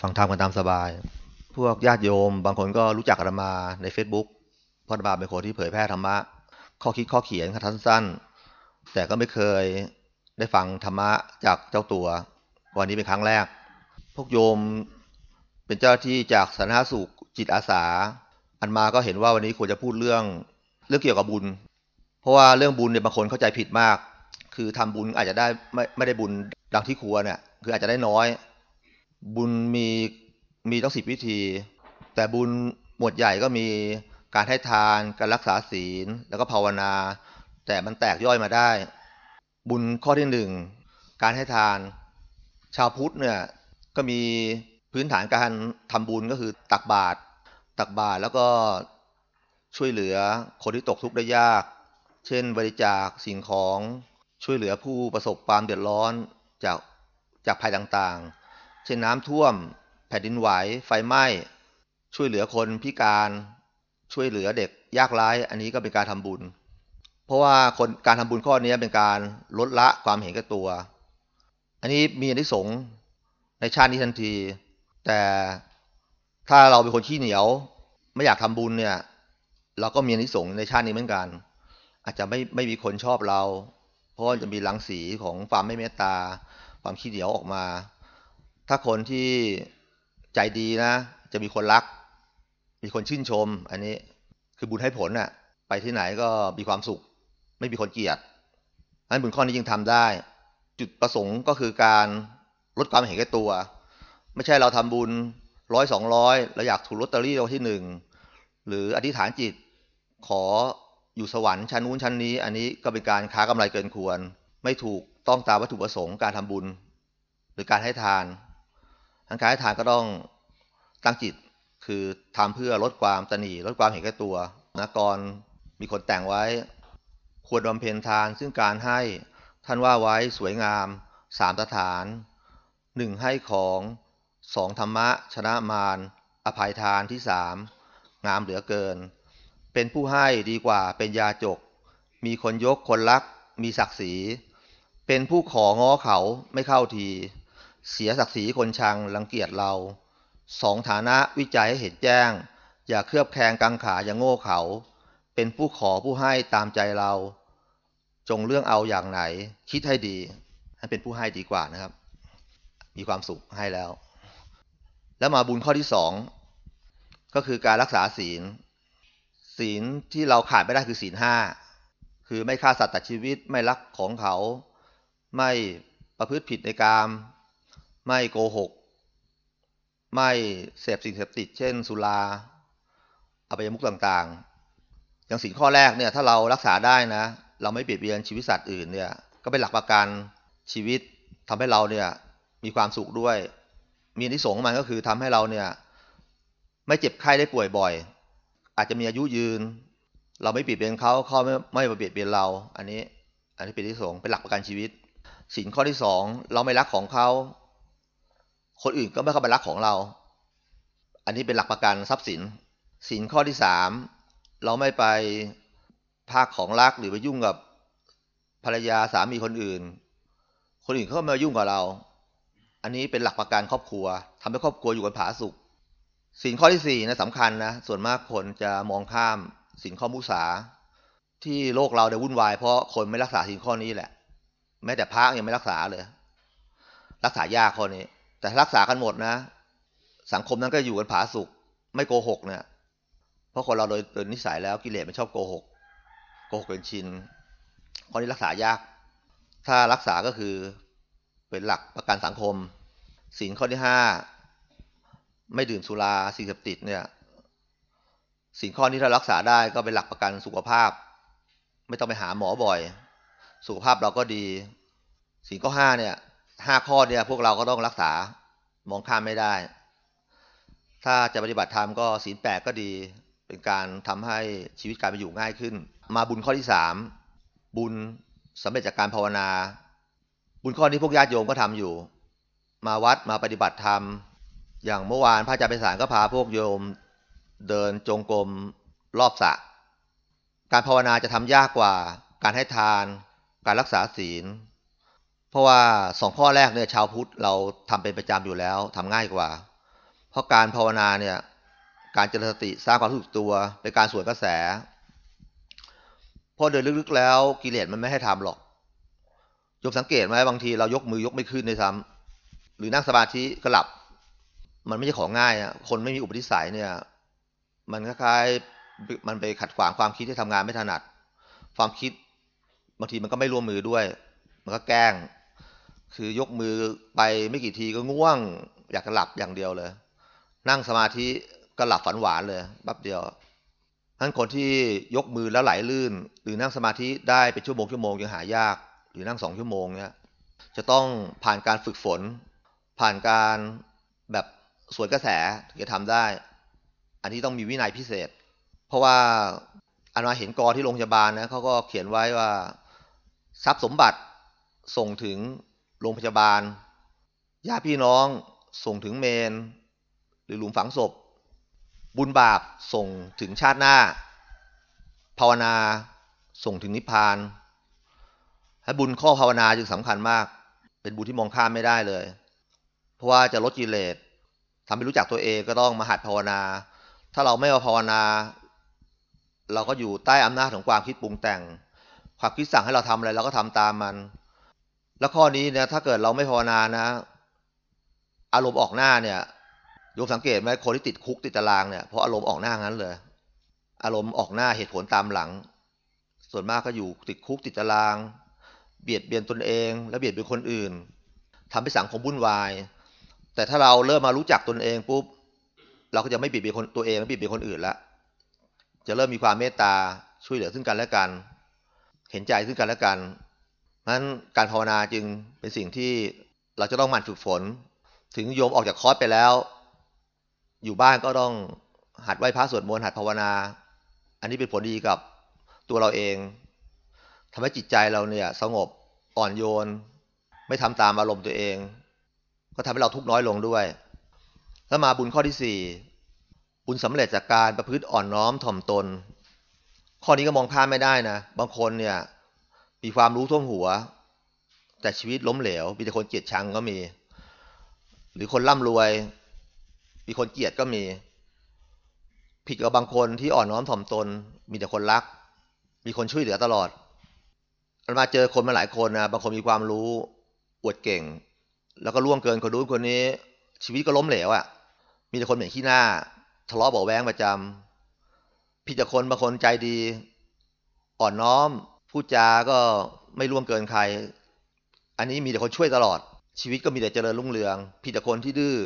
ทำกันตามสบาย พวกญาติโยม บางคนก็รู้จักอาตมาใน Facebook เพราะอาตมาเป็นคนที่เผยแพร่ธรรมะ ข้อคิดข้อเขียนสั้นๆแต่ก็ไม่เคยได้ฟังธรรมะจากเจ้าตัว วันนี้เป็นครั้งแรก พวกโยมเป็นเจ้าที่จากสาธารณสุขจิตอาสา อันมาก็เห็นว่าวันนี้ควรจะพูดเรื่องเรื่องเกี่ยวกับบุญ เพราะว่าเรื่องบุญเนี่ยบางคนเข้าใจผิดมาก คือทำบุญอาจจะได้ไม่ไม่ได้บุญดังที่ควรเนี่ยคืออาจจะได้น้อย บุญมีมีต้องสิบวิธี แต่บุญหมวดใหญ่ก็มีการให้ทานการรักษาศีลแล้วก็ภาวนา แต่มันแตกย่อยมาได้ บุญข้อที่หนึ่งการให้ทาน ชาวพุทธเนี่ยก็มีพื้นฐานการทำบุญก็คือตักบาตรตักบาตรแล้วก็ช่วยเหลือคนที่ตกทุกข์ได้ยาก เช่น บริจาคสิ่งของช่วยเหลือผู้ประสบความเดือดร้อนจากจากภัยต่างๆ ช่นน้ำท่วม แผ่นดินไหว ไฟไหม้ ช่วยเหลือคนพิการ ช่วยเหลือเด็กยากไร้ อันนี้ก็เป็นการทำบุญ เพราะว่าคนการทำบุญข้อนี้เป็นการลดละความเห็นแก่ตัว อันนี้มีอนิสงส์ในชาตินี้ทันที แต่ถ้าเราเป็นคนขี้เหนียว ไม่อยากทำบุญเนี่ย เราก็มีอนิสงส์ในชาตินี้เหมือนกัน อาจจะไม่ไม่มีคนชอบเรา เพราะจะมีรังสีของความไม่เมตตา ความขี้เหนียวออกมา ถ้าคนที่ใจดีนะ จะมีคนรัก มีคนชื่นชม อันนี้คือบุญให้ผลน่ะ ไปที่ไหนก็มีความสุข ไม่มีคนเกลียดอันบุญข้อนี้ยังทำได้ จุดประสงค์ก็คือการลดความเห็นแก่ตัว ไม่ใช่เราทำบุญร้อยสองร้อยเราอยากถูกลอตเตอรี่รางวัลที่หนึ่งหรืออธิษฐานจิตขออยู่สวรรค์ชั้นนู้นชั้นนี้ อันนี้ก็เป็นการค้ากำไรเกินควร ไม่ถูกต้องตามวัตถุประสงค์การทำบุญ หรือการให้ทาน การให้ทานก็ต้องตั้งจิต คือทำเพื่อลดความตนีลดความเห็นแก่ตัวนะกรมีคนแต่งไว้ ควรบำเพ็ญทาน ซึ่งการให้ท่านว่าไว้สวยงามสามสถานหนึ่งให้ของสองธรรมะ ชนะมารอภัยทานที่สามงามเหลือเกิน เป็นผู้ให้ดีกว่าเป็นยาจก มีคนยกคนรัก มีศักดิ์ศรี เป็นผู้ของ้อเขาไม่เข้าที เสียศักดิ์ศรีคนชังรังเกียจเราสองฐานะวิจัยให้เห็นแจ้ง อย่าเคลือบแคลงกังขาอย่างโง่เขา เป็นผู้ขอผู้ให้ตามใจเรา จงเรื่องเอาอย่างไหน คิดให้ดี ให้เป็นผู้ให้ดีกว่านะครับ มีความสุขให้แล้ว แล้วมาบุญข้อที่สองก็คือการรักษาศีล ศีลที่เราขาดไม่ได้คือศีลห้าคือไม่ฆ่าสัตว์ตัดชีวิตไม่ลักของเขา ไม่ประพฤติผิดในกาม ไม่โกหก ไม่เสพสิ่งเสพติด เช่น สุราอบายมุขต่างๆ อย่างสิ่งข้อแรกเนี่ยถ้าเรารักษาได้นะ เราไม่เบียดเบียนชีวิตสัตว์อื่นเนี่ยก็เป็นหลักประกันชีวิตทำให้เราเนี่ยมีความสุขด้วย มีนิสงส์มันก็คือทำให้เราเนี่ยไม่เจ็บไข้ได้ป่วยบ่อย อาจจะมีอายุยืน เราไม่เบียดเบียนเขาเขาไม่ไม่มาเบียดเบียนเรา อันนี้ อันนี้เป็นที่สงเป็นหลักประกันชีวิตสินข้อที่สองเราไม่รักของเขา คนอื่นก็ไม่เข้าไปรักของเรา อันนี้เป็นหลักประกันทรัพย์สินสินข้อที่สามเราไม่ไปภาคของรักหรือไปยุ่งกับภรรยาสามีคนอื่น คนอื่นเขาไม่มายุ่งกับเรา อันนี้เป็นหลักประกันครอบครัวทำให้ครอบครัวอยู่กันผาสุกสินข้อที่สี่นะสำคัญนะส่วนมากคนจะมองข้ามสินข้อมุสาที่โลกเราเนี่ยวุ่นวายเพราะคนไม่รักษาสินข้อนี้แหละ แม้แต่พระยังไม่รักษาเลย รักษายากข้อนี้ แต่รักษากันหมดนะ สังคมนั้นก็อยู่กันผาสุกไม่โกหกเนี่ยเพราะคนเราโดยโดยนิสัยแล้วกิเลสมันชอบโกหกโกหกเป็นชินข้อนี้รักษายาก ถ้ารักษาก็คือเป็นหลักประกันสังคมสินข้อที่ห้าไม่ดื่มสุราสิ่งเสพติดเนี่ยสิ่งข้อนี้ถ้ารักษาได้ก็เป็นหลักประกันสุขภาพ ไม่ต้องไปหาหมอบ่อย สุขภาพเราก็ดีสิ่งข้อห้าเนี่ย ห้าข้อเนี่ยพวกเราก็ต้องรักษามองข้ามไม่ได้ ถ้าจะปฏิบัติธรรมก็ศีลแปดก็ดี เป็นการทำให้ชีวิตการไปอยู่ง่ายขึ้น มาบุญข้อที่สามบุญสำเร็จจากการภาวนา บุญข้อนี้พวกญาติโยมก็ทำอยู่ มาวัดมาปฏิบัติธรรม อย่างเมื่อวานพระอาจารย์ไปสารก็พาพวกโยมเดินจงกรมรอบสระการภาวนาจะทำยากกว่า การให้ทาน การรักษาศีล เพราะว่าสองข้อแรกเนี่ยชาวพุทธเราทำเป็นประจำอยู่แล้วทำง่ายกว่า เพราะการภาวนาเนี่ยการเจริญสติสร้างความรู้สึกตัวเป็นการสวนกระแสพราะโดยลึกๆแล้วกิเลสมันไม่ให้ทำหรอกยกสังเกตไหมบางทีเรายกมือยกไม่ขึ้นในซ้ำหรือนั่งสมาธิก็หลับ มันไม่ใช่ของง่ายอะคนไม่มีอุปนิสัยเนี่ย มันคล้ายๆมันไปขัดขวางความคิดที่ทำงานไม่ถนัด ความคิดบางทีมันก็ไม่ร่วมมือด้วย มันก็แกล้ง คือยกมือไปไม่กี่ทีก็ง่วง อยากจะหลับอย่างเดียวเลย นั่งสมาธิก็หลับฝันหวานเลยแป๊บเดียวท่านคนที่ยกมือแล้วไหลลื่น หรือนั่งสมาธิได้เป็นชั่วโมงชั่วโมงยังหายาก หรือนั่งสองชั่วโมงเนี่ยจะต้องผ่านการฝึกฝน ผ่านการแบบสวนกระแสถึงจะทำได้ อันนี้ต้องมีวินัยพิเศษ เพราะว่าอันมาเห็นกอที่โรงพยาบาลนะเขาก็เขียนไว้ว่าทรัพย์สมบัติส่งถึง โรงพยาบาลญาติพี่น้องส่งถึงเมน หรือหลุมฝังศพ บุญบาปส่งถึงชาติหน้า ภาวนาส่งถึงนิพพานให้บุญข้อภาวนาจึงสำคัญมาก เป็นบุญที่มองข้ามไม่ได้เลย เพราะว่าจะลดกิเลสทำให้รู้จักตัวเองก็ต้องมาหัดภาวนา ถ้าเราไม่มาภาวนา เราก็อยู่ใต้อำนาจของความคิดปรุงแต่ง ความคิดสั่งให้เราทำอะไรเราก็ทำตามมัน แล้วข้อนี้เนี่ยถ้าเกิดเราไม่ภาวนานะ อารมณ์ออกหน้าเนี่ยโยมสังเกตไหมคนที่ติดคุกติดตารางเนี่ยเพราะอารมณ์ออกหน้างั้นเลย อารมณ์ออกหน้าเหตุผลตามหลัง ส่วนมากก็อยู่ติดคุกติดตาราง เบียดเบียนตนเอง และเบียดเบียนคนอื่นทำให้สังคมวุ่นวาย แต่ถ้าเราเริ่มมารู้จักตนเองปุ๊บเราก็จะไม่เบียดเบียนคนตัวเองไม่เบียดเบียนคนอื่นละจะเริ่มมีความเมตตาช่วยเหลือซึ่งกันและกัน เห็นใจซึ่งกันและกัน นั้นการภาวนาจึงเป็นสิ่งที่เราจะต้องหมั่นฝึกฝน ถึงโยมออกจากคอร์สไปแล้ว อยู่บ้านก็ต้องหัดไหว้พระสวดมนต์หัดภาวนา อันนี้เป็นผลดีกับตัวเราเองทำให้จิตใจเราเนี่ย สงบอ่อนโยน ไม่ทำตามอารมณ์ตัวเอง ก็ทำให้เราทุกข์น้อยลงด้วย แล้วมาบุญข้อที่สี่บุญสำเร็จจากการประพฤติอ่อนน้อมถ่อมตน ข้อนี้ก็มองข้ามไม่ได้นะบางคนเนี่ย มีความรู้ท่วมหัว แต่ชีวิตล้มเหลว มีแต่คนเกลียดชังก็มี หรือคนร่ำรวย มีคนเกลียดก็มี ผิดกับบางคนที่อ่อนน้อมถ่อมตน มีแต่คนรัก มีคนช่วยเหลือตลอดเรามาเจอคนมาหลายคนนะบางคนมีความรู้อวดเก่ง แล้วก็ล่วงเกินคนนู้คนนี้ ชีวิตก็ล้มเหลวอะ่ะ มีแต่คนเหม็นขี้หน้า ทะเลาะเบาแวงประจำผิดจากคนบางคนใจดี อ่อนน้อม พูดจาก็ไม่ล่วงเกินใคร อันนี้มีแต่คนช่วยตลอด ชีวิตก็มีแต่เจริญรุ่งเรืองผิดจากคนที่ดื้อ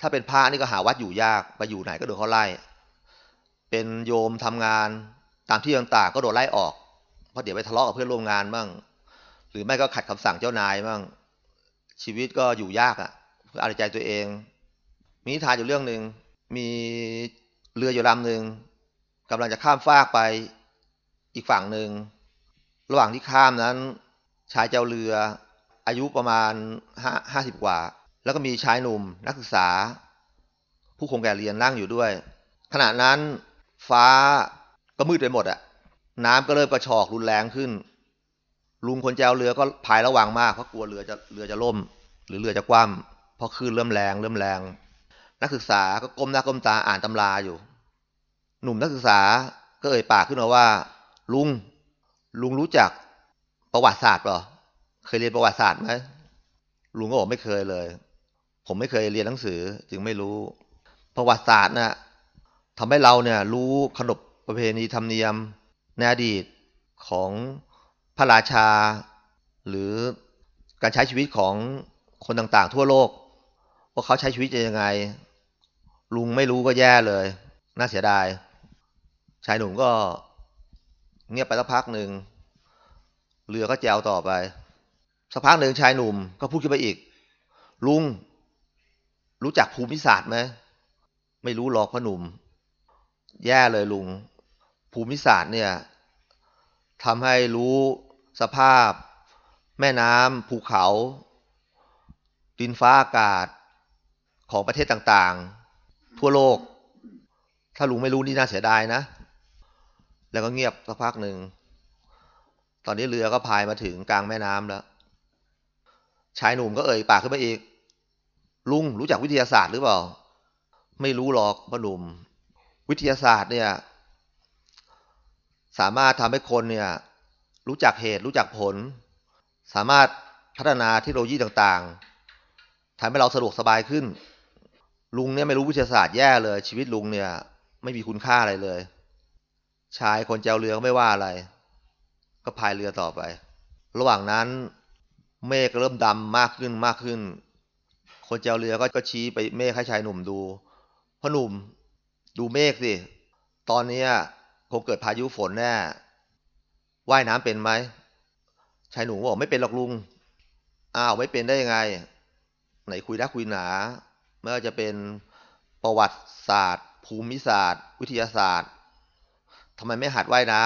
ถ้าเป็นพระนี่ก็หาวัดอยู่ยาก ไปอยู่ไหนก็โดนเขาไล่ เป็นโยมทำงานตามที่ต่างๆก็โดนไล่ออก เพราะเดี๋ยวไปทะเลาะกับเพื่อนร่วมงานบ้าง หรือไม่ก็ขัดคำสั่งเจ้านายบ้าง ชีวิตก็อยู่ยากอะ่ะเพื่อเอาใจตัวเอง มีนิทานอยู่เรื่องหนึ่ง มีเรืออยู่ลำหนึ่งกำลังจะข้ามฟากไป อีกฝั่งหนึ่ง ระหว่างที่ข้ามนั้น ชายเจ้าเรือ อายุประมาณห้าห้าสิบกว่า แล้วก็มีชายหนุ่มนักศึกษา ผู้คงแก่เรียนนั่งอยู่ด้วย ขณะนั้นฟ้าก็มืดไปหมดอะน้ำก็เริ่มกระชอกรุนแรงขึ้น ลุงคนแจวเรือก็พายระวังมากเพราะกลัวเรือจะเรือจะล่ม หรือเรือจะคว่ำเพราะคลื่นเริ่มแรงเริ่มแรง นักศึกษาก็ก้มหน้าก้มตาอ่านตำราอยู่ หนุ่มนักศึกษาก็เอ่ยปากขึ้นมาว่า ลุง ลุงรู้จักประวัติศาสตร์เปล่าเคยเรียนประวัติศาสตร์ไหมลุงก็บอกไม่เคยเลย ผมไม่เคยเรียนหนังสือ จึงไม่รู้ ประวัติศาสตร์นะ่ะทำให้เราเนี่ย รู้ขนบประเพณีธรรมเนียมในอดีตของพระราชา หรือการใช้ชีวิตของคนต่างๆ ทั่วโลก ว่าเขาใช้ชีวิตยังไง ลุงไม่รู้ก็แย่เลย น่าเสียดาย ชายหนุ่มก็ เงียบไปสักพักหนึ่งเรือก็แจวต่อไปสักพักหนึ่งชายหนุ่มก็พูดขึ้นไปอีก ลุง รู้จักภูมิศาสตร์ไหมไม่รู้หรอกพ่อหนุ่ม แย่เลยลุง ภูมิศาสตร์เนี่ยทำให้รู้สภาพ แม่น้ำภูเขา ดินฟ้าอากาศของประเทศต่างๆ ทั่วโลก ถ้าลุงไม่รู้นี่น่าเสียดายนะ แล้วก็เงียบสักพักหนึ่ง ตอนนี้เรือก็พายมาถึงกลางแม่น้ำแล้ว ชายหนุ่มก็เอ่ยปากขึ้นมาอีก ลุงรู้จักวิทยาศาสตร์หรือเปล่า ไม่รู้หรอกพ่อหนุ่ม วิทยาศาสตร์เนี่ย สามารถทำให้คนเนี่ย รู้จักเหตุรู้จักผล สามารถพัฒนาเทคโนโลยีต่างๆทำให้เราสะดวกสบายขึ้น ลุงเนี่ยไม่รู้วิทยาศาสตร์แย่เลย ชีวิตลุงเนี่ย ไม่มีคุณค่าอะไรเลย ชายคนเจ้าเรือก็ไม่ว่าอะไร ก็พายเรือต่อไป ระหว่างนั้นเมฆเริ่มดำมากขึ้นมากขึ้น คนเจ้าเรือก็ชี้ไปเมฆให้ชายหนุ่มดูพ่อหนุ่มดูเมฆสิ ตอนนี้คงเกิดพายุฝนแน่ ว่ายน้ำเป็นไหม ชายหนุ่มบอกไม่เป็นหรอกลุง อ้าวไม่เป็นได้ยังไง ไหนคุยนักคุยหนาไม่ว่าจะเป็นประวัติศาสตร์ ภูมิศาสตร์ วิทยาศาสตร์ ทำไมไม่หัดว่ายน้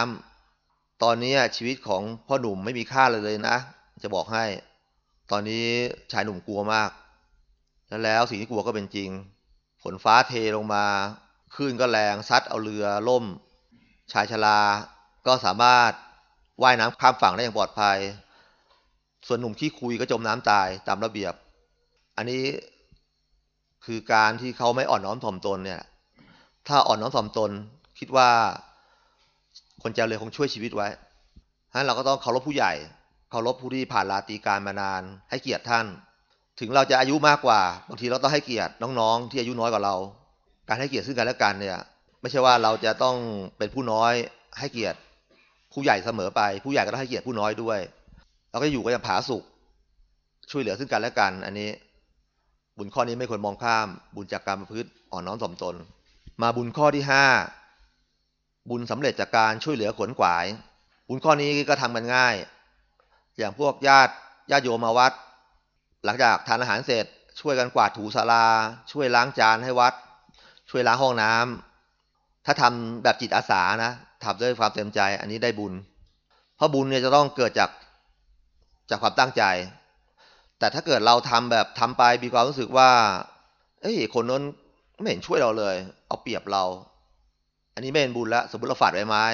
ำตอนนี้ชีวิตของพ่อหนุ่มไม่มีค่าเลยเลยนะ จะบอกให้ ตอนนี้ชายหนุ่มกลัวมาก แล้วแล้วสิ่งที่กลัวก็เป็นจริง ฝนฟ้าเทลงมาคลื่นก็แรงซัดเอาเรือล่ม ชายชราก็สามารถว่ายน้ำข้ามฝั่งได้อย่างปลอดภัย ส่วนหนุ่มที่คุยก็จมน้ำตายตามระเบียบ อันนี้คือการที่เขาไม่อ่อนน้อมถ่อมตนเนี่ย ถ้าอ่อนน้อมถ่อมตนคิดว่า คนเจ้าเรือคงช่วยชีวิตไว้ฉะเราก็ต้องเคารพผู้ใหญ่ เคารพผู้ที่ผ่านลาตีการมานาน ให้เกียรติท่าน ถึงเราจะอายุมากกว่า บางทีเราต้องให้เกียรติน้องๆ ที่อายุน้อยกว่าเรา การให้เกียรติซึ่งกันและกันเนี่ย ไม่ใช่ว่าเราจะต้องเป็นผู้น้อยให้เกียรติ ผู้ใหญ่เสมอไป ผู้ใหญ่ก็ต้องให้เกียรติผู้น้อยด้วย เราก็อยู่กันอย่างผาสุก ช่วยเหลือซึ่งกันและกัน อันนี้ บุญข้อนี้ไม่ควรมองข้าม บุญจากการประพฤติอ่อนน้อมถ่อมตน มาบุญข้อที่ห้า บุญสำเร็จจากการช่วยเหลือขวนขวาย บุญข้อนี้ก็ทำกันง่าย อย่างพวกญาติญาติโยมมาวัด หลังจากทานอาหารเสร็จ ช่วยกันกวาดถูศาลา ช่วยล้างจานให้วัด ช่วยล้างห้องน้ำถ้าทำแบบจิตอาสานะทำด้วยความเต็มใจ อันนี้ได้บุญ เพราะบุญเนี่ยจะต้องเกิดจากจากความตั้งใจ แต่ถ้าเกิดเราทำแบบทำไปมีความรู้สึกว่า เอ้ยคนนั้นไม่เห็นช่วยเราเลย เอาเปรียบเรา อันนี้ไม่เป็นบุญแล้วสมมติเราฝาดใบไม้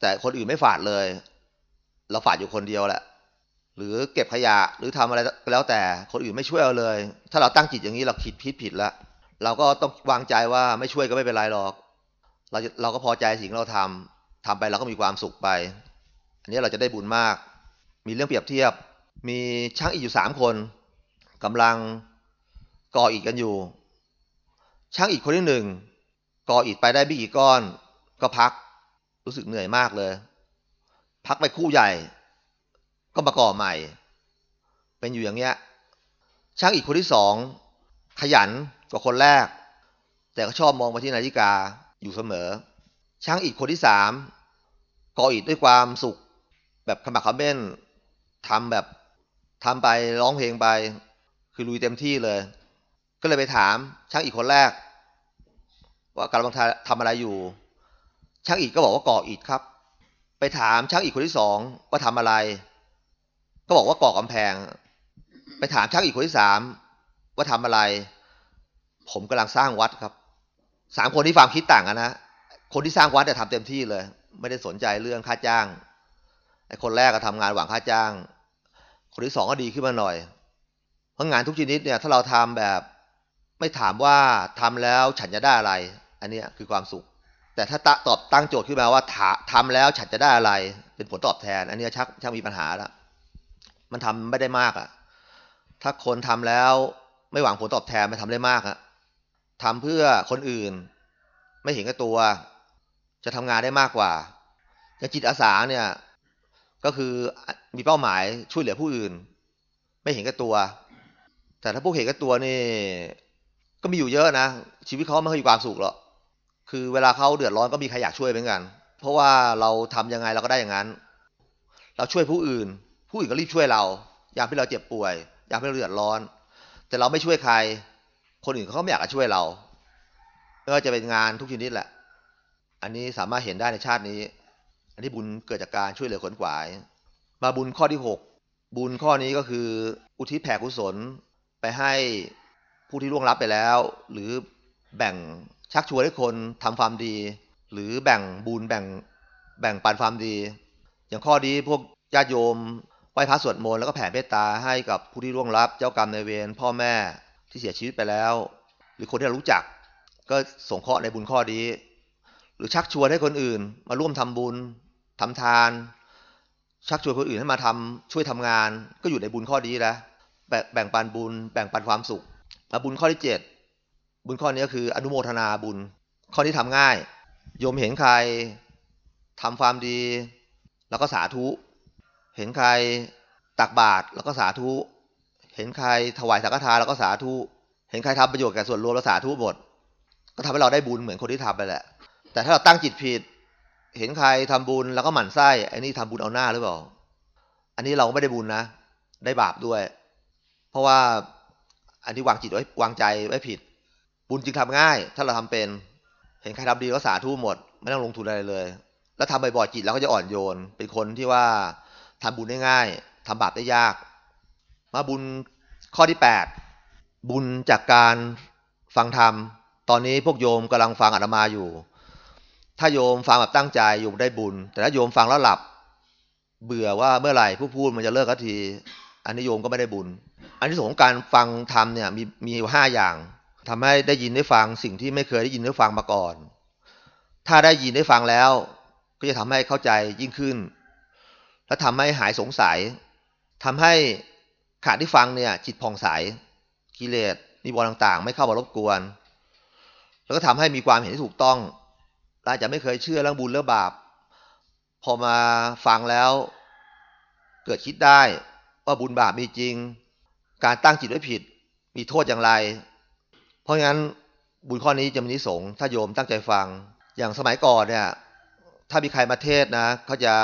แต่คนอื่นไม่ฝาดเลย เราฝาดอยู่คนเดียวแหละหรือเก็บขยะหรือทำอะไรแล้วแต่คนอื่นไม่ช่วยเราเลย ถ้าเราตั้งจิตอย่างนี้เราคิดผิดผิดแล้วเราก็ต้องวางใจว่าไม่ช่วยก็ไม่เป็นไรหรอก เราเราก็พอใจสิ่งเราทำทำไปเราก็มีความสุขไป อันนี้เราจะได้บุญมาก มีเรื่องเปรียบเทียบ มีช่างอิฐอยู่สามคนกำลังก่ออิฐกันอยู่ ช่างอิฐคนที่หนึ่ง ก่ออิฐไปได้ไม่กี่ก้อน ก็พัก รู้สึกเหนื่อยมากเลย พักไปคู่ใหญ่ ก็มาก่อใหม่ เป็นอยู่อย่างเงี้ย ช่างอิฐคนที่สองขยันกว่าคนแรก แต่ก็ชอบมองไปที่นาฬิกาอยู่เสมอ ช่างอิฐคนที่สามก่ออิฐด้วยความสุข แบบขมักขม้นทำแบบทำไปร้องเพลงไป คือลุยเต็มที่เลย ก็เลยไปถามช่างอิฐคนแรก ว่ากำลังทำอะไรอยู่ ช่างอิฐก็บอกว่าก่ออิฐครับ ไปถามช่างอิฐคนที่สองว่าทำอะไร ก็บอกว่าก่อกำแพง ไปถามช่างอิฐคนที่สามว่าทำอะไร ผมกำลังสร้างวัดครับสามคนที่ความคิดต่างกันนะคนที่สร้างวัดเนี่ยทำเต็มที่เลย ไม่ได้สนใจเรื่องค่าจ้างไอ้คนแรกก็ทำงานหวังค่าจ้าง คนที่สองก็ดีขึ้นมาหน่อย เพราะงานทุกชนิดเนี่ยถ้าเราทำแบบ ไม่ถามว่าทำแล้วฉันจะได้อะไร อันนี้คือความสุข แต่ถ้าตอบตั้งโจทย์ขึ้นมาว่าทำแล้วฉันจะได้อะไร เป็นผลตอบแทน อันนี้ชักชักมีปัญหาแล้วมันทำไม่ได้มากอะ่ะ ถ้าคนทำแล้วไม่หวังผลตอบแทนมันทำได้มากอะทำเพื่อคนอื่น ไม่เห็นกับตัว จะทำงานได้มากกว่าอย่างจิตอาสาเนี่ย ก็คือมีเป้าหมายช่วยเหลือผู้อื่น ไม่เห็นกับตัว แต่ถ้าพวกเห็นกับตัวนี่ก็มีอยู่เยอะนะชีวิตเขาไม่เคยมีความสุขหรอก คือเวลาเขาเดือดร้อนก็มีใครอยากช่วยเหมือนกัน เพราะว่าเราทำยังไงเราก็ได้อย่างนั้น เราช่วยผู้อื่น ผู้อื่นก็รีบช่วยเรา ยามที่เราเจ็บป่วย ยามที่เราเดือดร้อน แต่เราไม่ช่วยใคร คนอื่นเขาก็ไม่อยากจะช่วยเราไม่ว่าจะเป็นงานทุกชนิดแหละ อันนี้สามารถเห็นได้ในชาตินี้ อันนี้บุญเกิดจากการช่วยเหลือขนขวาย มาบุญข้อที่หกบุญข้อนี้ก็คือ อุทิศแผ่กุศลไปให้ผู้ที่ล่วงลับไปแล้ว หรือแบ่ง ชักชวนให้คนทำความดี หรือแบ่งบุญแบ่งแบ่งปันความดี อย่างข้อนี้พวกญาติโยมไหว้พระสวดมนต์แล้วก็แผ่เมตตาให้กับผู้ที่ล่วงลับเจ้ากรรมในเวรพ่อแม่ที่เสียชีวิตไปแล้ว หรือคนที่เรารู้จัก ก็สงเคราะห์ในบุญข้อนี้หรือชักชวนให้คนอื่น มาร่วมทำบุญทำทาน ชักชวนคนอื่นให้มาทำช่วยทำงาน ก็อยู่ในบุญข้อนี้แล้วแบ่งปันบุญ แบ่งปันความสุขมาบุญข้อที่เจ็ด บุญข้อนี้ก็คืออนุโมทนาบุญ ข้อนี้ทำง่าย โยมเห็นใครทำความดี แล้วก็สาธุ เห็นใครตักบาตรแล้วก็สาธุ เห็นใครถวายสังฆทานแล้วก็สาธุ เห็นใครทำประโยชน์แก่ส่วนรวมแล้วสาธุหมด ก็ทำให้เราได้บุญเหมือนคนที่ทำไปแหละ แต่ถ้าเราตั้งจิตผิด เห็นใครทำบุญแล้วก็หมั่นไส้ไอ้นี่ทำบุญเอาหน้าหรือเปล่า อันนี้เราไม่ได้บุญนะ ได้บาปด้วย เพราะว่าอันที่วางจิตไว้วางใจไว้ผิด บุญจึงทำง่าย ถ้าเราทำเป็น เห็นใครทำดีก็สาธุหมด ไม่ต้องลงทุนอะไรเลย แล้วทำบ่อยๆจิตเราก็จะอ่อนโยน เป็นคนที่ว่าทำบุญได้ง่ายทำบาปได้ยาก มาบุญข้อที่แปดบุญจากการฟังธรรม ตอนนี้พวกโยมกำลังฟังอาตมาอยู่ ถ้าโยมฟังแบบตั้งใจโยมได้บุญ แต่ถ้าโยมฟังแล้วหลับ เบื่อว่าเมื่อไหร่ผู้พูดมันจะเลิกทันที อันนี้โยมก็ไม่ได้บุญ อันที่สองการฟังธรรมเนี่ยมีมีห้าอย่าง ทำให้ได้ยินได้ฟังสิ่งที่ไม่เคยได้ยินได้ฟังมาก่อน ถ้าได้ยินได้ฟังแล้ว ก็จะทำให้เข้าใจยิ่งขึ้น และทำให้หายสงสัยทำให้ขาดที่ฟังเนี่ย จิตผ่องใสกิเลสนิวรณ์ต่างๆ ไม่เข้ามารบกวน แล้วก็ทำให้มีความเห็นที่ถูกต้องอาจจะไม่เคยเชื่อเรื่องบุญเรื่องบาป พอมาฟังแล้ว เกิดคิดได้ว่าบุญบาปมีจริง การตั้งจิตไว้ผิด มีโทษอย่างไร เพราะงั้นบุญข้อนี้จะมีนิสงถ้าโยมตั้งใจฟัง อย่างสมัยก่อนเนี่ย ถ้ามีใครมาเทศนะเขาจะ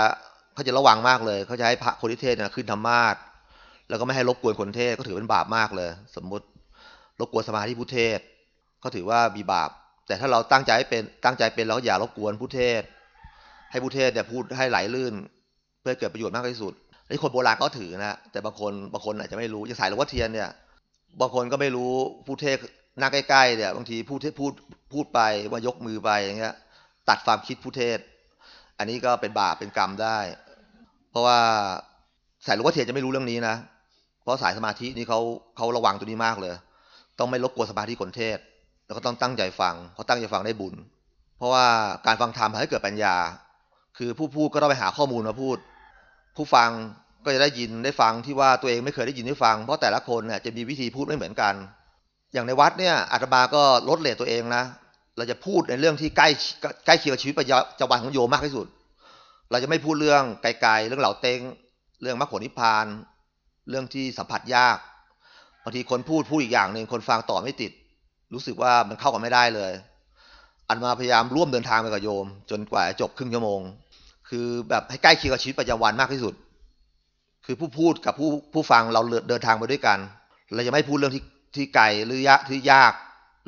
เขาจะระวังมากเลยเขาจะให้พระคนที่เทศนะขึ้นธรรมาสแล้วก็ไม่ให้รบกวนคนเทศก็ถือเป็นบาปมากเลย สมมุติรบกวนสมาธิผู้เทศก็ถือว่ามีบาป แต่ถ้าเราตั้งใจให้เป็นตั้งใจเป็นเราอย่ารบกวนผู้เทศ ให้ผู้เทศเนี่ยพูดให้ไหลลื่น เพื่อเกิดประโยชน์มากที่สุดนี่คนโบราณก็ถือนะแต่บางคนบางคนอาจจะไม่รู้จะสายหลวงพ่อเทียนเนี่ยบางคนก็ไม่รู้ผู้เทศ นั่งใกล้ๆเนี่ยบางทีผู้เทศพูดพูดไปว่ายกมือไปอย่างเงี้ย ตัดความคิดผู้เทศ อันนี้ก็เป็นบาปเป็นกรรมได้ เพราะว่าสายหลวงพ่อเทียนจะไม่รู้เรื่องนี้นะ เพราะสายสมาธินี่เขาเขาระวังตัวนี้มากเลย ต้องไม่รบกวนสมาธิคนเทศ แล้วก็ต้องตั้งใจฟังเพราะตั้งใจฟังได้บุญ เพราะว่าการฟังธรรมทำให้เกิดปัญญา คือผู้พูดก็ต้องไปหาข้อมูลมาพูด ผู้ฟังก็จะได้ยินได้ฟังที่ว่าตัวเองไม่เคยได้ยินได้ฟัง เพราะแต่ละคนเนี่ยจะมีวิธีพูดไม่เหมือนกัน อย่างในวัดเนี่ยอาตมาก็ลดเลทตัวเองนะ เราจะพูดในเรื่องที่ใกล้ใกล้เคียงกับชีวิตประจำวันของโยมมากที่สุด เราจะไม่พูดเรื่องไกลๆเรื่องเหล่าเต็ง เรื่องมรรคผลนิพพาน เรื่องที่สัมผัสยากบางทีคนพูดพูดอีกอย่างหนึ่งคนฟังต่อไม่ติด รู้สึกว่ามันเข้ากันไม่ได้เลย อันมาพยายามร่วมเดินทางไปกับโยม จนกว่าจบครึ่งชั่วโมง คือแบบให้ใกล้เคียงกับชีวิตประจำวันมากที่สุด คือผู้พูดกับผู้ผู้ฟังเราเดินทางไปด้วยกัน เราจะไม่พูดเรื่องที่ ที่ไกลหรือยากที่ยาก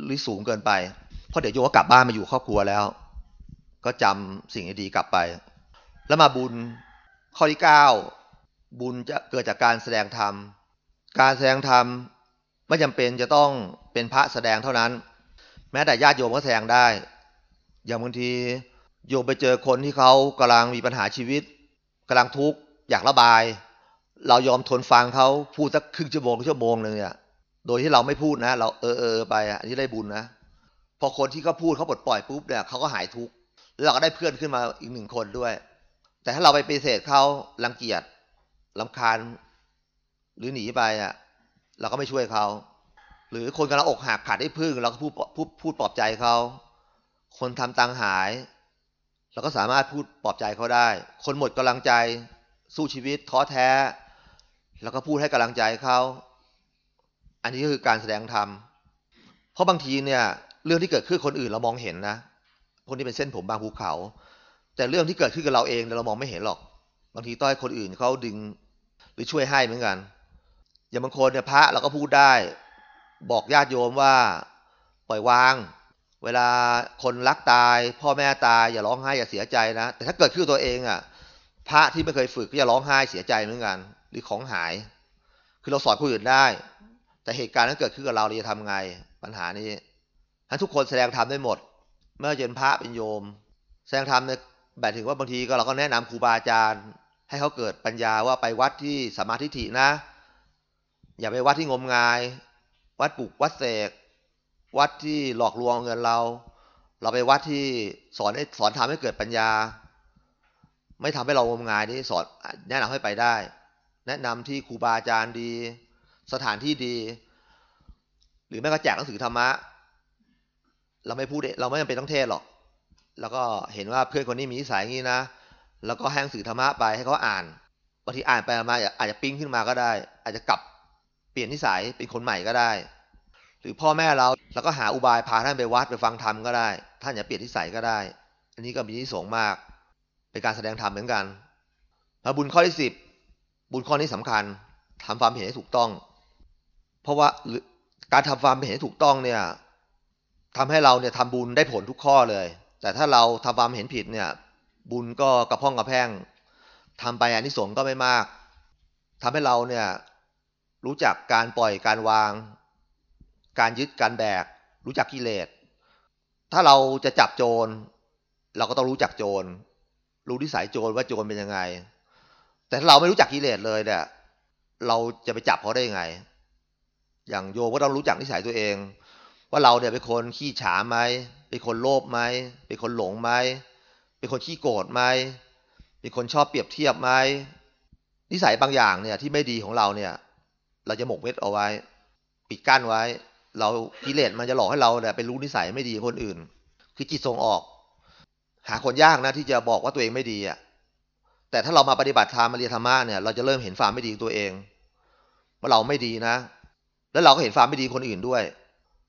หรือสูงเกินไปเพราะเดี๋ยวโยมก็กลับบ้านมาอยู่ครอบครัวแล้ว ก็จำสิ่งดีๆกลับไป แล้วมาบุญข้อที่เก้าบุญจะเกิดจากการแสดงธรรม การแสดงธรรมไม่จำเป็นจะต้องเป็นพระแสดงเท่านั้น แม้แต่ญาติโยมก็แสดงได้ อย่างบางทีโยมไปเจอคนที่เขากำลังมีปัญหาชีวิตกำลังทุกข์อยากระบาย เรายอมทนฟังเขาพูดสักครึ่งชั่วโมงชั่วโมงหนึ่งเนี่ย โดยที่เราไม่พูดนะ เราเออเออไปอันนี้ได้บุญนะ พอคนที่เขาพูดเขาปลดปล่อยปุ๊บเนี่ยเขาก็หายทุกข์แล้วเราก็ได้เพื่อนขึ้นมาอีกหนึ่งคนด้วย แต่ถ้าเราไปปฏิเสธเขารังเกียจลำคาญ หรือหนีไปอะ เราก็ไม่ช่วยเขา หรือคนกำลังอกหักขาดได้พึ่ง เราก็พูดพูดพูดปลอบใจเขาคนทำตังหาย เราก็สามารถพูดปลอบใจเขาได้ คนหมดกำลังใจ สู้ชีวิตท้อแท้ แล้วก็พูดให้กำลังใจเขา อันนี้ก็คือการแสดงธรรม เพราะบางทีเนี่ยเรื่องที่เกิดขึ้นคนอื่นเรามองเห็นนะ พวกนี้เป็นเส้นผมบางภูเขา แต่เรื่องที่เกิดขึ้นกับเราเองเรามองไม่เห็นหรอก บางทีต้อยคนอื่นเขาดึงหรือช่วยให้เหมือนกัน อย่างบางคนเนี่ยพระเราก็พูดได้ บอกญาติโยมว่าปล่อยวาง เวลาคนรักตาย พ่อแม่ตายอย่าร้องไห้อย่าเสียใจนะ แต่ถ้าเกิดขึ้นตัวเองอะพระที่ไม่เคยฝึกก็จะร้องไห้เสียใจเหมือนกัน หรือของหาย คือเราสอนคนอื่นได้ แต่เหตุการณ์นั้นเกิดขึ้นกับเราเราจะทำไง ปัญหานี้ทั้นทุกคนแสดงธรรมได้หมด เมื่อเจนพระเป็นโยม แสดงธรรมเนี่ยแบบถึงว่าบางทีก็เราก็แนะนำครูบาอาจารย์ ให้เขาเกิดปัญญาว่าไปวัดที่สมาธิฐินะ อย่าไปวัดที่งมงาย วัดปลูกวัดเสก วัดที่หลอกลวงเงินเรา เราไปวัดที่สอนให้สอนทำให้เกิดปัญญา ไม่ทำให้เรางมงายนี่สอนแนะนำให้ไปได้ แนะนำที่ครูบาอาจารย์ดี สถานที่ดี หรือแม้ก็แจกหนังสือธรรมะ เราไม่พูดเราไม่จำเป็นต้องเทศหรอก แล้วก็เห็นว่าเพื่อนคนนี้มีนิสัยงี้นะ แล้วก็ให้หนังสือธรรมะไปให้เขาอ่านบางทีอ่านไปมาอาจจะปิ้งขึ้นมาก็ได้ อาจจะกลับเปลี่ยนนิสัยเป็นคนใหม่ก็ได้ หรือพ่อแม่เราเราก็หาอุบายพาท่านไปวัดไปฟังธรรมก็ได้ ท่านอย่าเปลี่ยนนิสัยก็ได้ อันนี้ก็มีที่สงมากเป็นการแสดงธรรมเหมือนกันมาบุญข้อที่สิบบุญข้อนี้สำคัญทำความเห็นให้ถูกต้อง เพราะว่าการทำความเห็นถูกต้องเนี่ยทำให้เราเนี่ยทำบุญได้ผลทุกข้อเลย แต่ถ้าเราทำความเห็นผิดเนี่ย บุญก็กระพ้องกระแพงทำไปอันที่สงก็ไม่มากทำให้เราเนี่ยรู้จักการปล่อยการวาง การยึดการแบก รู้จักกิเลส ถ้าเราจะจับโจร เราก็ต้องรู้จักโจร รู้นิสัยโจรว่าโจรเป็นยังไง แต่ถ้าเราไม่รู้จักกิเลสเลยเนี่ยเราจะไปจับเขาได้ยังไง อย่างโยก็ต้องรู้จักนิสัยตัวเอง ว่าเราเนี่ยเป็นคนขี้ฉาไหมเป็นคนโลภไหมเป็นคนหลงไหมเป็นคนขี้โกรธไหมเป็นคนชอบเปรียบเทียบไหมนิสัยบางอย่างเนี่ยที่ไม่ดีของเราเนี่ย เราจะหมกเม็ดเอาไว้ ปิดกั้นไว้ เรากิเลสมันจะหลอกให้เราเนี่ยไปรู้นิสัยไม่ดีคนอื่น คือจิตส่งออก หาคนยากนะที่จะบอกว่าตัวเองไม่ดีอะแต่ถ้าเรามาปฏิบัติธรรมมาเรียนธรรมะเนี่ยเราจะเริ่มเห็นความไม่ดีตัวเองว่าเราไม่ดีนะ แล้วเราก็เห็นความไม่ดีคนอื่นด้วย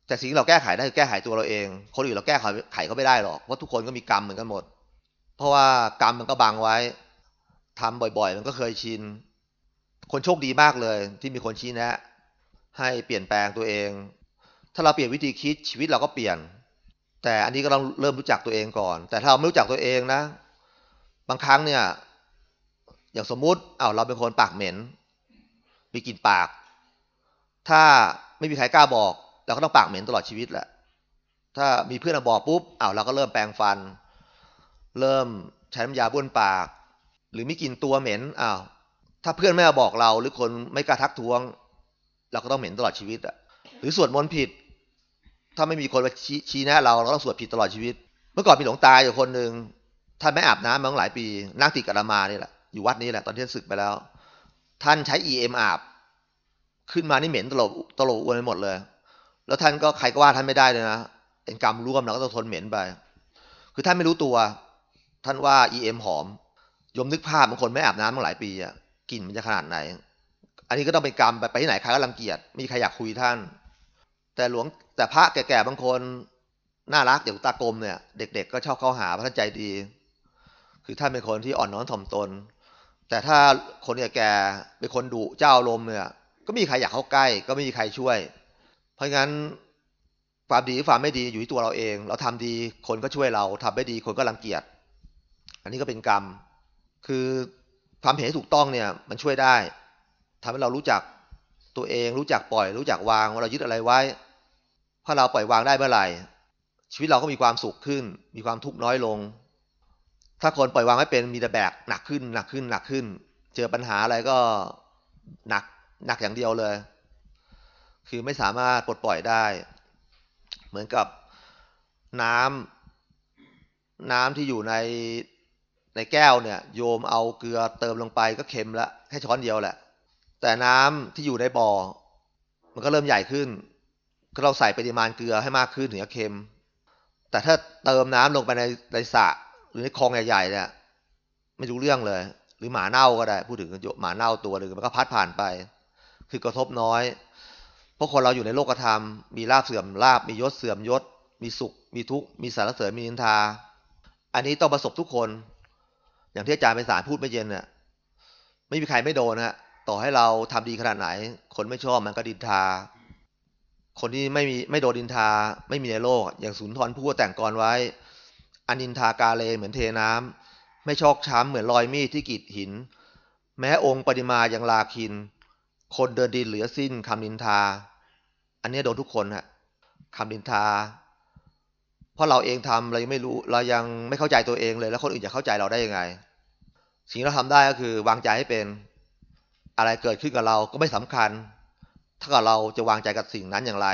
แต่สิ่งที่เราแก้ไขได้คือแก้ไขตัวเราเอง คนอื่นเราแก้ไขเขาไม่ได้หรอกเพราะทุกคนก็มีกรรมเหมือนกันหมด เพราะว่ากรรมมันก็บังไว้ทำบ่อยๆ มันก็เคยชิน คนโชคดีมากเลย ที่มีคนชี้แนะ ให้เปลี่ยนแปลงตัวเอง ถ้าเราเปลี่ยนวิธีคิดชีวิตเราก็เปลี่ยน แต่อันนี้ก็ต้องเริ่มรู้จักตัวเองก่อน แต่ถ้าเราไม่รู้จักตัวเองนะ บางครั้งเนี่ย อย่างสมมุติเอาเราเป็นคนปากเหม็นมีกลิ่นปาก ถ้าไม่มีใครกล้าบอก เราก็ต้องปากเหม็นตลอดชีวิตแหละ ถ้ามีเพื่อนมาบอกปุ๊บเอาเราก็เริ่มแปลงฟัน เริ่มใช้น้ำยาบ้วนปาก หรือไมีกลิ่นตัวเหม็นอ้าวถ้าเพื่อนไม่มาบอกเราหรือคนไม่กล้าทักท้วง เราก็ต้องเหม็นตลอดชีวิตอะหรือสวดมนต์ผิด ถ้าไม่มีคนมาชี้แนะเราเราก็ต้องสวดผิดตลอดชีวิต เมื่อก่อนมีหลวงตาอยู่คนหนึ่งท่านไม่อาบน้ำมาตั้งหลายปีนั่งติดกับอามานี่แหละอยู่วัดนี้แหละตอนที่ศึกไปแล้ว ท่านใช้ EM อาบ ขึ้นมานี่เหม็นตลบตลบอวนไปหมดเลย แล้วท่านก็ใครก็ว่าท่านไม่ได้เลยนะเป็นกรรมร่วมเราก็ต้องทนเหม็นไป คือท่านไม่รู้ตัว ท่านว่า EM หอม ยมนึกภาพบางคนไม่อาบน้ำมาหลายปีอะกลิ่นมันจะขนาดไหน อันนี้ก็ต้องเป็นกรรมไปไปที่ไหนใครก็รังเกียจมีใครอยากคุยท่าน แต่หลวงแต่พระแก่ๆบางคนน่ารักอย่างตากลมเนี่ย เด็ก ๆ ก็ชอบเข้าหาพระท่านใจดี คือท่านเป็นคนที่อ่อนน้อมถ่อมตน แต่ถ้าคนแก่ๆเป็นคนดุเจ้าลมเนี่ย ก็มีใครอยากเข้าใกล้ ก็ไม่มีใครช่วย เพราะงั้นความดีความไม่ดีอยู่ที่ตัวเราเอง เราทำดีคนก็ช่วยเราทำไม่ดีคนก็รังเกียจ อันนี้ก็เป็นกรรม คือความเห็นถูกต้องเนี่ย มันช่วยได้ทำให้เรารู้จักตัวเอง รู้จักปล่อย รู้จักวางว่าเรายึดอะไรไว้ถ้าเราปล่อยวางได้เมื่อไหร่ ชีวิตเราก็มีความสุขขึ้น มีความทุกข์น้อยลง ถ้าคนปล่อยวางไม่เป็นมีแต่แบกหนักขึ้นหนักขึ้นหนักขึ้น เจอปัญหาอะไรก็หนัก หนักอย่างเดียวเลย คือไม่สามารถปลดปล่อยได้ เหมือนกับน้ำน้ำที่อยู่ในในแก้วเนี่ย โยมเอาเกลือเติมลงไปก็เค็มละแค่ช้อนเดียวแหละ แต่น้ำที่อยู่ในบ่อ มันก็เริ่มใหญ่ขึ้น ก็เราใส่ปริมาณเกลือให้มากขึ้นถึงจะเค็ม แต่ถ้าเติมน้ำลงไปในในสระหรือในคลองใหญ่ๆเนี่ยไม่รู้เรื่องเลย หรือหมาเน่าก็ได้ พูดถึงหมาเน่าตัวหนึ่งมันก็พัดผ่านไป คือกระทบน้อยเพราะคนเราอยู่ในโลกธรรม มีลาบเสื่อมลาบมียศเสื่อมยศ มีสุข มีทุกข์มีสารเสริญมีนินทา อันนี้ต้องประสบทุกคน อย่างที่อาจารย์เป็นสารพูดไม่เย็นเนี่ยไม่มีใครไม่โดนฮะต่อให้เราทำดีขนาดไหน คนไม่ชอบมันก็ดินทา คนที่ไม่มีไม่โดนดินทา ไม่มีในโลก อย่างสุนทรพูดแต่งกรไว้ อันินทากาเลเหมือนเทน้ำไม่ชอกช้ำเหมือนรอยมีดที่กีดหิน แม้องค์ปริมายังลาคิน คนเดินดินเหลือสิ้นคำนินทา อันนี้โดนทุกคนฮะคำนินทา เพราะเราเองทำเรายังไม่รู้เรายังไม่เข้าใจตัวเองเลย แล้วคนอื่นจะเข้าใจเราได้ยังไง สิ่งที่เราทำได้ก็คือ วางใจให้เป็นอะไรเกิดขึ้นกับเราก็ไม่สำคัญ ถ้ากับเราจะวางใจกับสิ่งนั้นอย่างไร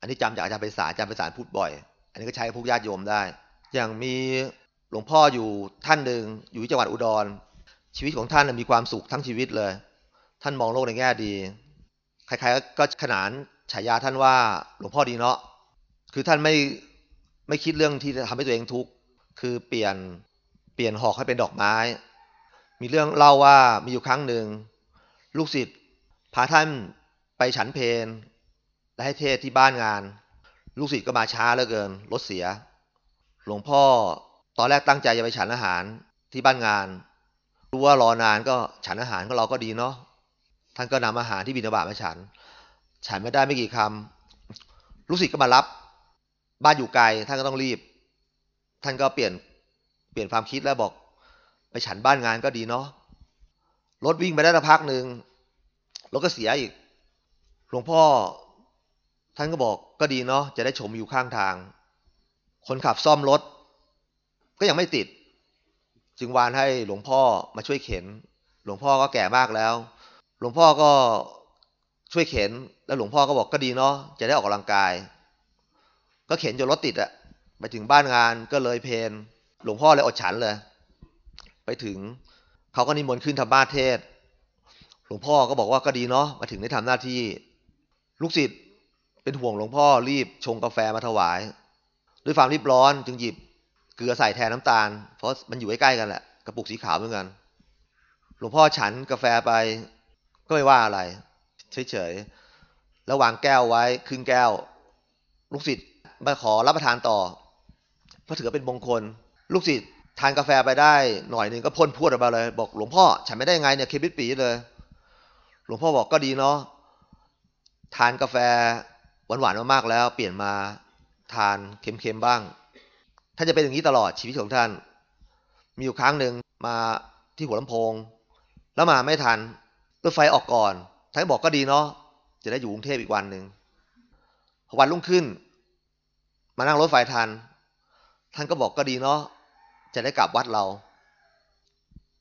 อันนี้จำจากอาจารย์ไพศาลอาจารย์ไพศาลพูดบ่อย อันนี้ก็ใช้กับพวกญาติโยมได้ อย่างมีหลวงพ่ออยู่ท่านหนึ่งอยู่ที่จังหวัดอุดร ชีวิตของท่านมีความสุขทั้งชีวิตเลย ท่านมองโลกในแง่ดี ใครๆก็ขนานฉายาท่านว่าหลวงพ่อดีเนาะ คือท่านไม่ไม่คิดเรื่องที่จะทำให้ตัวเองทุกข์ คือเปลี่ยนเปลี่ยนหอกให้เป็นดอกไม้ มีเรื่องเล่าว่ามีอยู่ครั้งหนึ่ง ลูกศิษย์พาท่านไปฉันเพลและให้เทศที่บ้านงาน ลูกศิษย์ก็มาช้าเหลือเกินรถเสีย หลวงพ่อตอนแรกตั้งใจจะไปฉันอาหารที่บ้านงาน รู้ว่ารอนานก็ฉันอาหารก็เราก็ดีเนาะ ท่านก็นำอาหารที่บิณฑบาตมาฉัน ฉันไม่ได้ไม่กี่คำลูกศิษย์ก็มารับ บ้านอยู่ไกลท่านก็ต้องรีบ ท่านก็เปลี่ยนเปลี่ยนความคิดแล้วบอก ไปฉันบ้านงานก็ดีเนาะรถวิ่งไปได้สักพักหนึ่งรถก็เสียอีก หลวงพ่อ ท่านก็บอกก็ดีเนาะจะได้ชมอยู่ข้างทาง คนขับซ่อมรถ ก็ยังไม่ติด จึงวานให้หลวงพ่อมาช่วยเข็น หลวงพ่อก็แก่มากแล้ว หลวงพ่อก็ช่วยเข็น แล้วหลวงพ่อก็บอกก็ดีเนาะจะได้ออกกำลังกาย ก็เข็นจนรถติดอะไปถึงบ้านงานก็เลยเพนหลวงพ่อเลยอดฉันเลย ไปถึงเขาก็นิมนต์ขึ้นธรรมาเทศ หลวงพ่อก็บอกว่าก็ดีเนาะมาถึงได้ทำหน้าที่ ลูกศิษย์เป็นห่วงหลวงพ่อรีบชงกาแฟมาถวาย ด้วยความรีบร้อนจึงหยิบเกลือใส่แทนน้ำตาล เพราะมันอยู่ใกล้ๆกันแหละกระปุกสีขาวเหมือนกัน หลวงพ่อฉันกาแฟไป ก็ไม่ว่าอะไรเฉยๆแล้ววางแก้วไว้ครึ่งแก้ว ลูกศิษย์มาขอรับประทานต่อเพราะถือเป็นมงคล ลูกศิษย์ทานกาแฟไปได้หน่อยหนึ่งก็พ่นพูดออกมาเลย บอกหลวงพ่อฉันไม่ได้ไงเนี่ยเคบิดปีเลย หลวงพ่อบอกก็ดีเนาะทานกาแฟหวานๆมากๆแล้ว เปลี่ยนมาทานเค็มๆบ้างท่านจะเป็นอย่างนี้ตลอดชีวิตของท่าน มีอยู่ครั้งหนึ่งมาที่หัวลำโพง แล้วมาไม่ทัน รถไฟออกก่อนท่านบอกก็ดีเนาะจะได้อยู่กรุงเทพอีกวันหนึ่งวันรุ่งขึ้น มานั่งรถไฟทัน ท่านก็บอกก็ดีเนาะจะได้กลับวัดเรา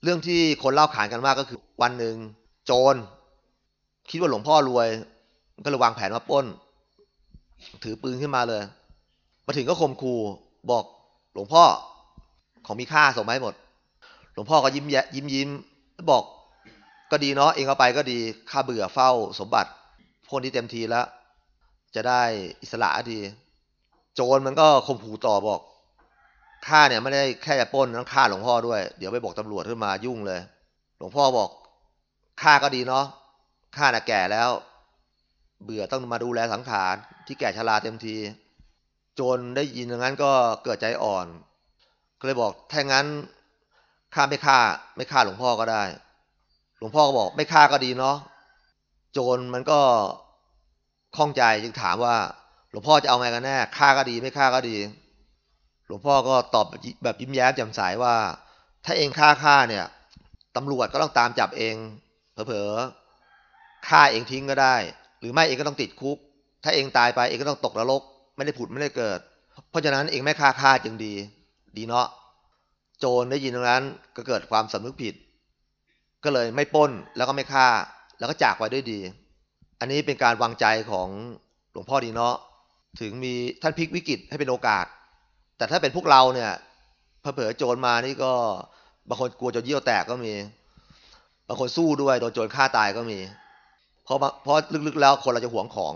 เรื่องที่คนเล่าขานกันมากก็คือวันหนึ่งโจร คิดว่าหลวงพ่อรวย ก็เลยวางแผนมาป้น ถือปืนขึ้นมาเลย มาถึงก็ข่มขู่บอกหลวงพ่อของมีค่าส่งมาให้หมด หลวงพ่อก็ยิ้มย้ยิ้มยิ้มบอก ก็ดีเนาะเองเอาไปก็ดีข้าเบื่อเฝ้าสมบัติพวกนี้เต็มทีแล้ว จะได้อิสระดี โจรมันก็ข่มขู่ต่อบอกข้าเนี่ยไม่ได้แค่จะปล้นต้องฆ่าหลวงพ่อด้วย เดี๋ยวไปบอกตำรวจขึ้นมายุ่งเลย หลวงพ่อบอกข้าก็ดีเนาะข้าน่ะแก่แล้ว เบื่อต้องมาดูแลสังขารที่แก่ชราเต็มที โจรได้ยินอย่างนั้นก็เกิดใจอ่อน ก็เลยบอกถ้างั้นข้าไม่ฆ่าไม่ฆ่าหลวงพ่อก็ได้ หลวงพ่อก็บอกไม่ฆ่าก็ดีเนาะโจรมันก็ข้องใจจึงถามว่า หลวงพ่อจะเอาไงกันแน่ฆ่าก็ดีไม่ฆ่าก็ดี หลวงพ่อก็ตอบแบบยิ้มแย้มแจ่มใสว่า ถ้าเองฆ่าข้าเนี่ยตำรวจก็ต้องตามจับเอง เผลอๆฆ่าเองทิ้งก็ได้ หรือไม่เองก็ต้องติดคุก ถ้าเองตายไปเองก็ต้องตกนรก ไม่ได้ผุดไม่ได้เกิด เพราะฉะนั้นเองไม่ฆ่าข้าจึงดี ดีเนาะโจรได้ยินตรงนั้นก็เกิดความสำนึกผิด ก็เลยไม่ปล้นแล้วก็ไม่ฆ่า แล้วก็จากไปด้วยดี อันนี้เป็นการวางใจของหลวงพ่อดีเนาะถึงมีท่านพลิกวิกฤตให้เป็นโอกาส แต่ถ้าเป็นพวกเราเนี่ยเผลอโจรมานี่ก็บางคนกลัวจนเยี่ยวแตกก็มี บางคนสู้ด้วยโดนโจรฆ่าตายก็มี เพราะเพราะลึกๆแล้วคนเราจะหวงของ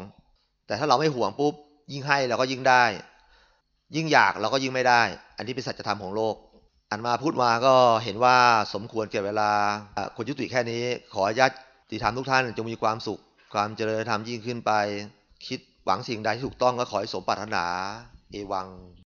แต่ถ้าเราไม่หวงปุ๊บยิ่งให้เราก็ยิ่งได้ ยิ่งอยากเราก็ยิ่งไม่ได้ อันนี้เป็นสัจธรรมของโลก อันมาพูดมาก็เห็นว่าสมควรเก็บเวลาคนยุติแค่นี้ ขอญาติธรรมทุกท่านจงมีความสุข ความเจริญธรรมยิ่งขึ้นไป คิดหวังสิ่งใดที่ถูกต้องก็ขอให้สมปรารถนา เอวัง